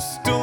Storm